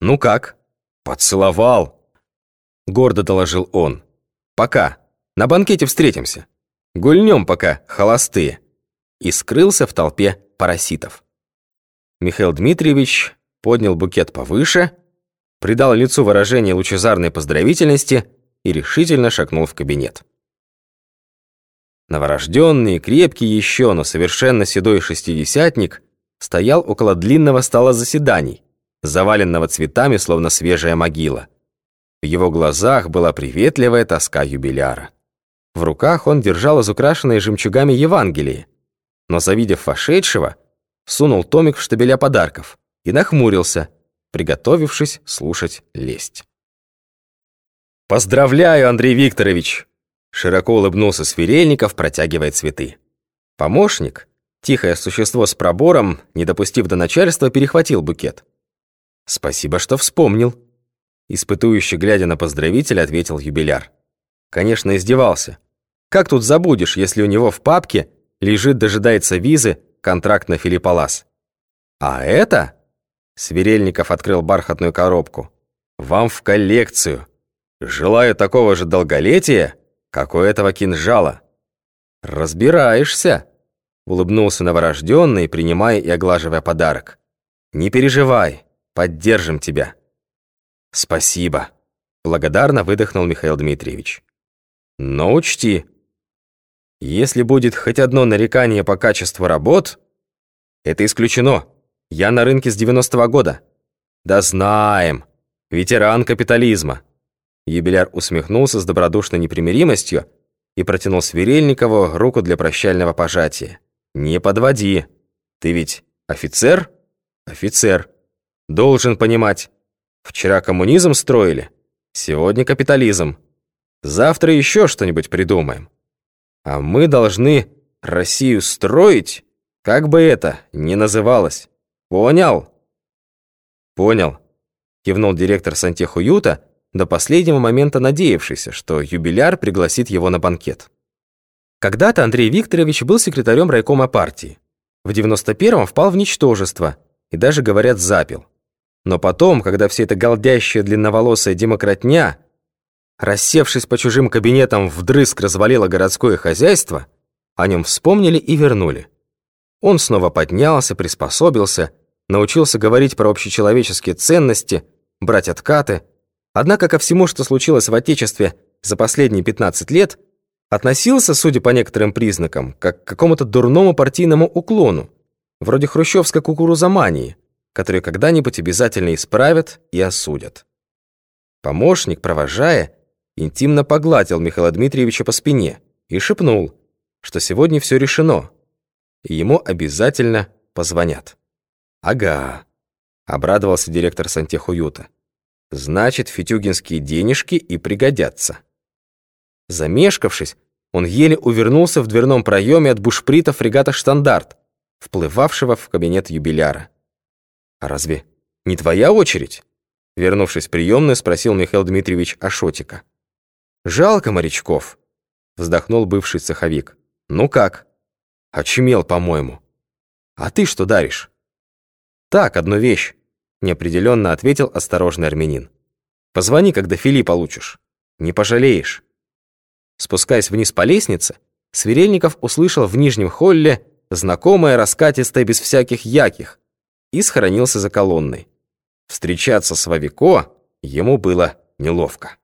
«Ну как?» «Поцеловал!» Гордо доложил он. «Пока. На банкете встретимся. Гульнем пока, холостые». И скрылся в толпе параситов. Михаил Дмитриевич поднял букет повыше, придал лицу выражение лучезарной поздравительности и решительно шагнул в кабинет. Новорожденный, крепкий еще, но совершенно седой шестидесятник стоял около длинного стола заседаний, заваленного цветами, словно свежая могила. В его глазах была приветливая тоска юбиляра. В руках он держал изукрашенные жемчугами Евангелие, но, завидев вошедшего, сунул томик в штабеля подарков и нахмурился, приготовившись слушать лесть. «Поздравляю, Андрей Викторович!» Широко улыбнулся Сверельников, протягивая цветы. Помощник, тихое существо с пробором, не допустив до начальства, перехватил букет. «Спасибо, что вспомнил», — испытующе глядя на поздравителя, ответил юбиляр. Конечно, издевался. Как тут забудешь, если у него в папке лежит, дожидается визы, контракт на Филиппалас? А это? Сверельников открыл бархатную коробку. Вам в коллекцию. Желаю такого же долголетия, как у этого кинжала. Разбираешься, улыбнулся новорожденный, принимая и оглаживая подарок. Не переживай, поддержим тебя. Спасибо, благодарно выдохнул Михаил Дмитриевич. Но учти, если будет хоть одно нарекание по качеству работ, это исключено. Я на рынке с 90-го года. Да знаем, ветеран капитализма. Юбиляр усмехнулся с добродушной непримиримостью и протянул Сверельникову руку для прощального пожатия. «Не подводи. Ты ведь офицер?» «Офицер. Должен понимать. Вчера коммунизм строили, сегодня капитализм. Завтра еще что-нибудь придумаем. А мы должны Россию строить, как бы это ни называлось. Понял?» «Понял», кивнул директор сантехуюта, до последнего момента надеявшийся, что юбиляр пригласит его на банкет. Когда-то Андрей Викторович был секретарем райкома партии. В 91-м впал в ничтожество и даже, говорят, запил. Но потом, когда вся эта голдящая длинноволосая демократня, рассевшись по чужим кабинетам, вдрызг развалила городское хозяйство, о нем вспомнили и вернули. Он снова поднялся, приспособился, научился говорить про общечеловеческие ценности, брать откаты – Однако ко всему, что случилось в Отечестве за последние 15 лет, относился, судя по некоторым признакам, как к какому-то дурному партийному уклону, вроде хрущевской кукурузомании, которую когда-нибудь обязательно исправят и осудят. Помощник, провожая, интимно погладил Михаила Дмитриевича по спине и шепнул, что сегодня все решено, и ему обязательно позвонят. «Ага», — обрадовался директор сантехуюта. Значит, фитюгинские денежки и пригодятся. Замешкавшись, он еле увернулся в дверном проеме от бушприта фрегата «Штандарт», вплывавшего в кабинет юбиляра. «А разве не твоя очередь?» Вернувшись в приемную, спросил Михаил Дмитриевич Ашотика. «Жалко морячков», — вздохнул бывший цеховик. «Ну как?» «Очумел, по-моему». «А ты что даришь?» «Так, одну вещь неопределенно ответил осторожный армянин. «Позвони, когда фили получишь. Не пожалеешь». Спускаясь вниз по лестнице, Сверельников услышал в нижнем холле знакомое раскатистое без всяких яких и схоронился за колонной. Встречаться с Вавико ему было неловко.